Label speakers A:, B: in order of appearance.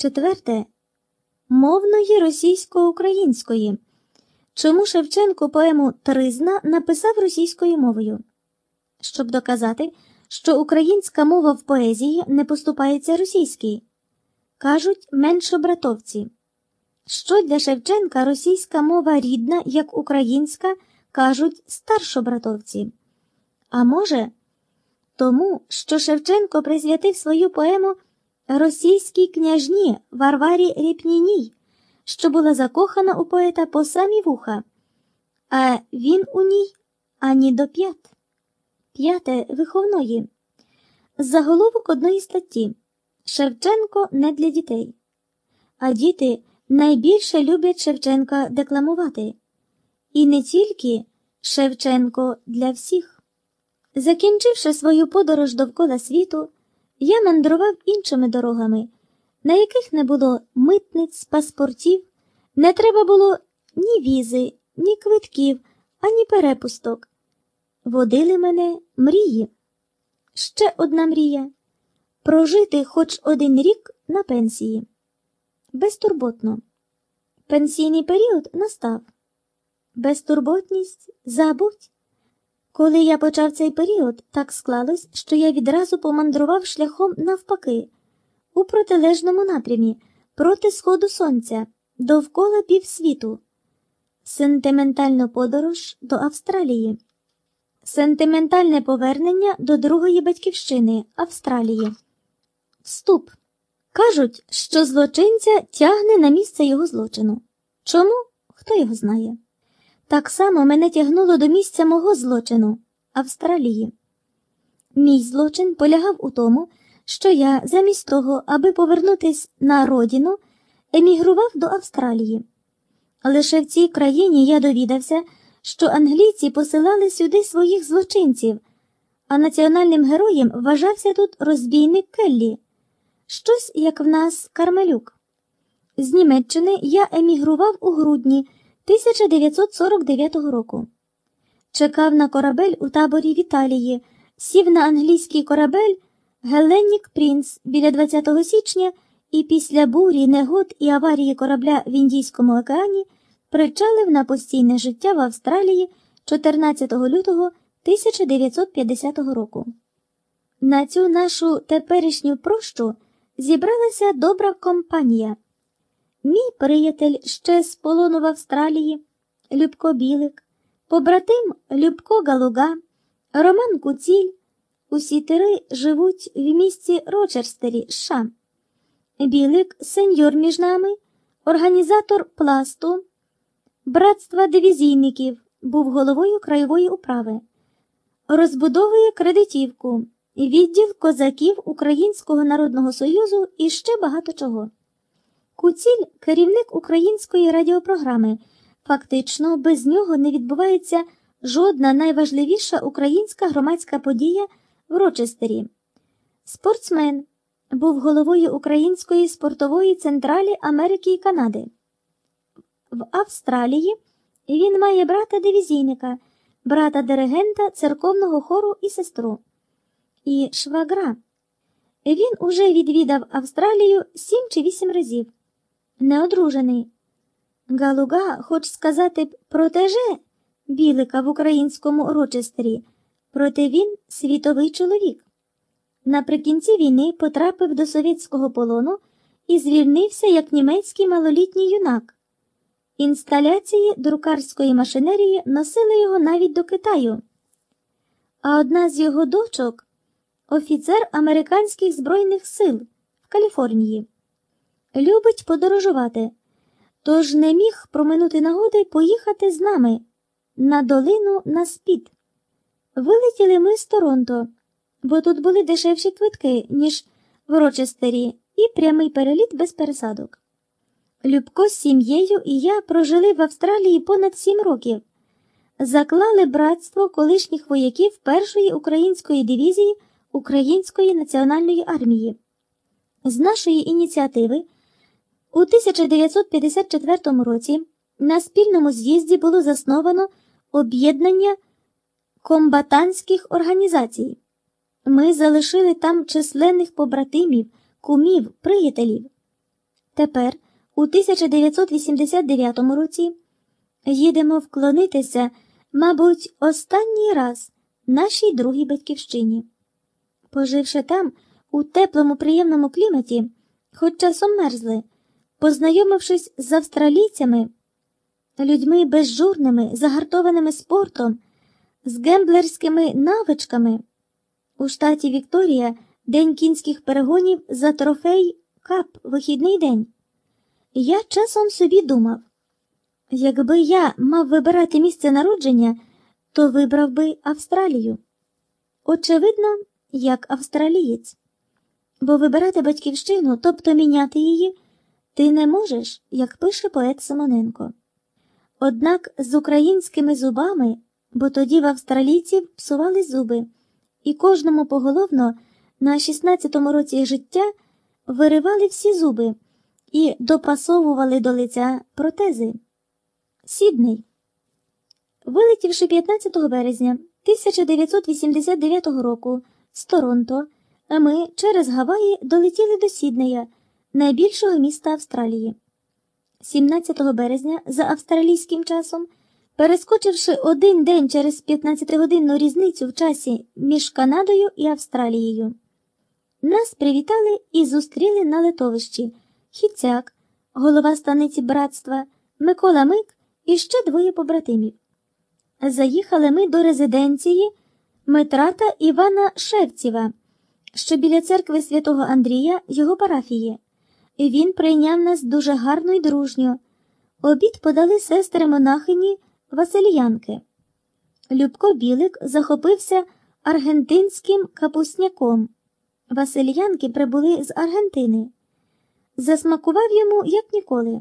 A: Четверте мовної російсько-української. Чому Шевченко поему Тризна написав російською мовою? Щоб доказати, що українська мова в поезії не поступається російській. Кажуть меншобратовці. Що для Шевченка російська мова рідна, як українська, кажуть старшобратовці. А може, тому, що Шевченко присвятив свою поему російській княжні Варварі Ріпніній, що була закохана у поета по самі вуха, а він у ній ані до п'ят. П'яте виховної. Заголовок одної статті Шевченко не для дітей. А діти найбільше люблять Шевченка декламувати. І не тільки Шевченко для всіх. Закінчивши свою подорож довкола світу, я мандрував іншими дорогами, на яких не було митниць, паспортів, не треба було ні візи, ні квитків, ані перепусток. Водили мене мрії. Ще одна мрія прожити хоч один рік на пенсії. Безтурботно. Пенсійний період настав. Безтурботність забудь. Коли я почав цей період, так склалось, що я відразу помандрував шляхом навпаки, у протилежному напрямі, проти сходу сонця, довкола півсвіту. Сентиментальну подорож до Австралії. Сентиментальне повернення до другої батьківщини Австралії. Вступ. Кажуть, що злочинця тягне на місце його злочину. Чому? Хто його знає? Так само мене тягнуло до місця мого злочину Австралії. Мій злочин полягав у тому, що я, замість того, аби повернутись на родину, емігрував до Австралії. Лише в цій країні я довідався, що англійці посилали сюди своїх злочинців, а національним героєм вважався тут розбійник Келлі, щось як в нас Кармелюк. З Німеччини я емігрував у грудні. 1949 року. Чекав на корабель у таборі в Італії, сів на англійський корабель Геленнік Прінц біля 20 січня і після бурі, негод і аварії корабля в Індійському океані причалив на постійне життя в Австралії 14 лютого 1950 року. На цю нашу теперішню прощу зібралася добра компанія. Мій приятель ще з полону в Австралії, Любко Білик, побратим Любко Галуга, Роман Куціль. Усі тири живуть в місті Рочерстері, США. Білик, сеньор між нами, організатор пласту, братства дивізійників, був головою краєвої управи, розбудовує кредитівку, відділ козаків Українського народного союзу і ще багато чого. Куціль керівник української радіопрограми. Фактично, без нього не відбувається жодна найважливіша українська громадська подія в Рочестері. Спортсмен був головою Української спортової централі Америки і Канади. В Австралії він має брата дивізійника, брата диригента церковного хору і сестру. І швагра. Він уже відвідав Австралію сім чи вісім разів неодружений. Галуга, хоч сказати протеже білика в українському Рочестері, проте він світовий чоловік. Наприкінці війни потрапив до совєтського полону і звільнився як німецький малолітній юнак. Інсталяції друкарської машинерії носили його навіть до Китаю. А одна з його дочок офіцер американських збройних сил в Каліфорнії любить подорожувати, тож не міг проминути нагоди поїхати з нами на долину на спід. Вилетіли ми з Торонто, бо тут були дешевші квитки, ніж в Рочестері, і прямий переліт без пересадок. Любко з сім'єю і я прожили в Австралії понад сім років, заклали братство колишніх вояків першої української дивізії Української національної армії. З нашої ініціативи у 1954 році на спільному з'їзді було засновано об'єднання комбатантських організацій. Ми залишили там численних побратимів, кумів, приятелів. Тепер, у 1989 році, їдемо вклонитися, мабуть, останній раз нашій другій батьківщині. Поживши там, у теплому приємному кліматі, хоч часом мерзли, познайомившись з австралійцями, людьми безжурними, загартованими спортом, з гемблерськими навичками, у штаті Вікторія день кінських перегонів за трофей кап вихідний день. Я часом собі думав, якби я мав вибирати місце народження, то вибрав би Австралію. Очевидно, як австралієць. Бо вибирати батьківщину, тобто міняти її, ти не можеш, як пише поет Симоненко. Однак з українськими зубами, бо тоді в австралійців псували зуби, і кожному поголовно на 16-му році життя виривали всі зуби і допасовували до лиця протези. Сідний. Вилетівши 15 березня 1989 року з Торонто, ми через Гаваї долетіли до Сіднея, найбільшого міста Австралії. 17 березня за австралійським часом, перескочивши один день через 15-годинну різницю в часі між Канадою і Австралією. Нас привітали і зустріли на литовищі Хіцяк, голова станиці братства, Микола Мик і ще двоє побратимів. Заїхали ми до резиденції Митрата Івана Шевціва, що біля церкви святого Андрія його парафії. І Він прийняв нас дуже гарно й дружньо. Обід подали сестри монахині Васильянки. Любко Білик захопився аргентинським капусняком. Васильянки прибули з Аргентини. Засмакував йому, як ніколи.